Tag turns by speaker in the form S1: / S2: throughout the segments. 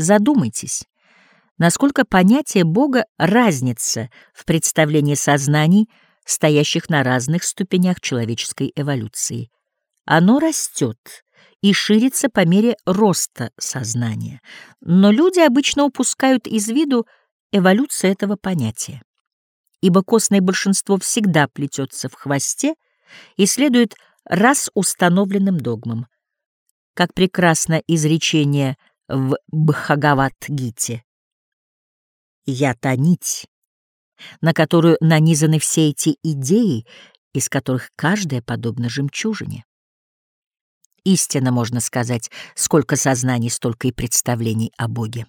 S1: Задумайтесь, насколько понятие Бога разнится в представлении сознаний, стоящих на разных ступенях человеческой эволюции. Оно растет и ширится по мере роста сознания, но люди обычно упускают из виду эволюцию этого понятия, ибо костное большинство всегда плетется в хвосте и следует раз установленным догмам. Как прекрасно изречение в Бхагават-гите. «Я та нить, на которую нанизаны все эти идеи, из которых каждая подобна жемчужине. Истинно можно сказать, сколько сознаний, столько и представлений о Боге.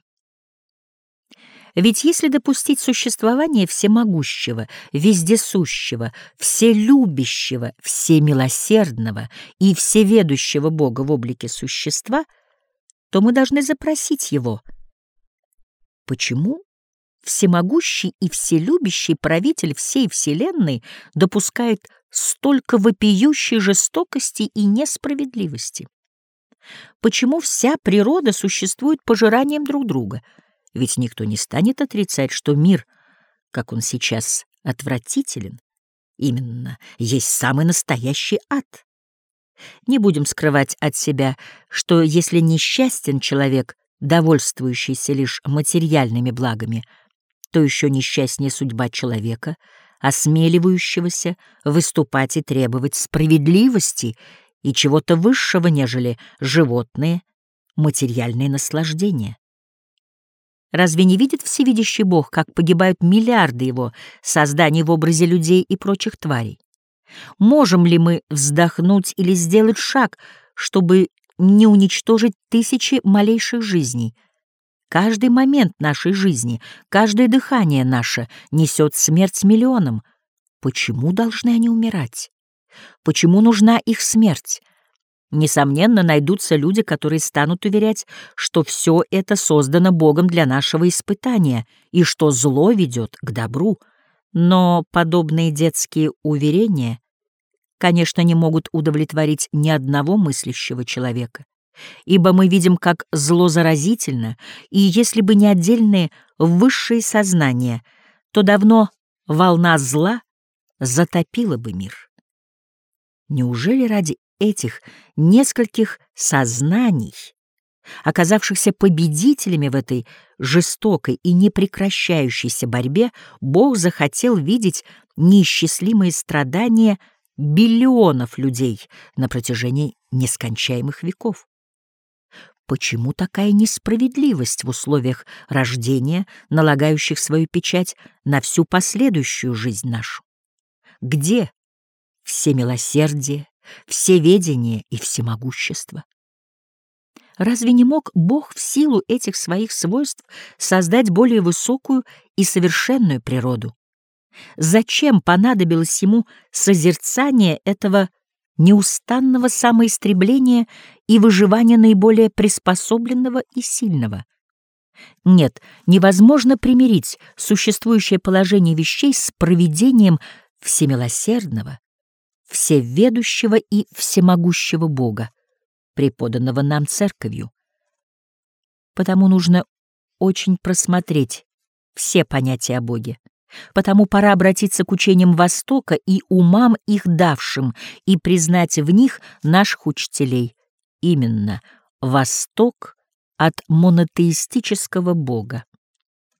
S1: Ведь если допустить существование всемогущего, вездесущего, вселюбящего, всемилосердного и всеведущего Бога в облике существа, то мы должны запросить его. Почему всемогущий и вселюбящий правитель всей Вселенной допускает столько вопиющей жестокости и несправедливости? Почему вся природа существует пожиранием друг друга? Ведь никто не станет отрицать, что мир, как он сейчас, отвратителен. Именно, есть самый настоящий ад. Не будем скрывать от себя, что если несчастен человек, довольствующийся лишь материальными благами, то еще несчастнее судьба человека, осмеливающегося выступать и требовать справедливости и чего-то высшего, нежели животные, материальные наслаждения. Разве не видит всевидящий Бог, как погибают миллиарды его созданий в образе людей и прочих тварей? Можем ли мы вздохнуть или сделать шаг, чтобы не уничтожить тысячи малейших жизней — Каждый момент нашей жизни, каждое дыхание наше несет смерть миллионам. Почему должны они умирать? Почему нужна их смерть? Несомненно, найдутся люди, которые станут уверять, что все это создано Богом для нашего испытания и что зло ведет к добру. Но подобные детские уверения, конечно, не могут удовлетворить ни одного мыслящего человека ибо мы видим, как зло заразительно, и если бы не отдельные высшие сознания, то давно волна зла затопила бы мир. Неужели ради этих нескольких сознаний, оказавшихся победителями в этой жестокой и непрекращающейся борьбе, Бог захотел видеть неисчислимые страдания биллионов людей на протяжении нескончаемых веков? Почему такая несправедливость в условиях рождения, налагающих свою печать на всю последующую жизнь нашу? Где все милосердие, все ведение и всемогущество? Разве не мог Бог в силу этих своих свойств создать более высокую и совершенную природу? Зачем понадобилось ему созерцание этого неустанного самоистребления и выживания наиболее приспособленного и сильного. Нет, невозможно примирить существующее положение вещей с проведением всемилосердного, всеведущего и всемогущего Бога, преподанного нам Церковью. Потому нужно очень просмотреть все понятия о Боге. Потому пора обратиться к учениям Востока и умам их давшим и признать в них наших учителей. Именно Восток от монотеистического Бога.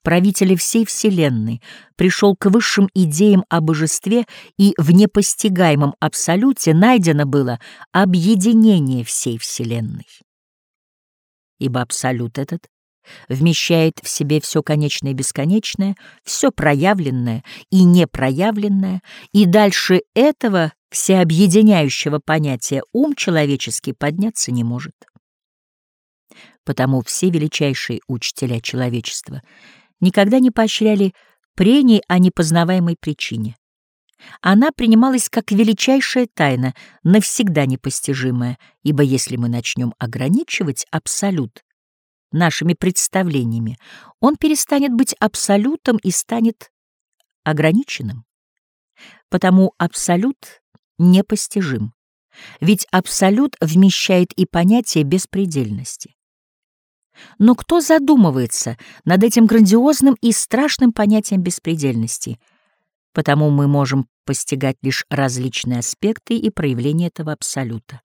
S1: Правителя всей Вселенной пришел к высшим идеям о божестве, и в непостигаемом абсолюте найдено было объединение всей Вселенной. Ибо абсолют этот вмещает в себе все конечное и бесконечное, все проявленное и непроявленное, и дальше этого всеобъединяющего понятия ум человеческий подняться не может. Потому все величайшие учителя человечества никогда не поощряли прений о непознаваемой причине. Она принималась как величайшая тайна, навсегда непостижимая, ибо если мы начнем ограничивать абсолют нашими представлениями, он перестанет быть абсолютом и станет ограниченным. Потому абсолют непостижим, ведь абсолют вмещает и понятие беспредельности. Но кто задумывается над этим грандиозным и страшным понятием беспредельности? Потому мы можем постигать лишь различные аспекты и проявления этого абсолюта.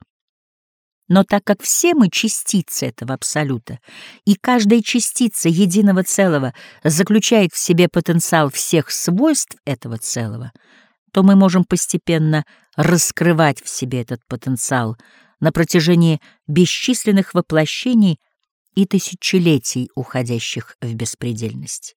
S1: Но так как все мы частицы этого абсолюта, и каждая частица единого целого заключает в себе потенциал всех свойств этого целого, то мы можем постепенно раскрывать в себе этот потенциал на протяжении бесчисленных воплощений и тысячелетий, уходящих в беспредельность.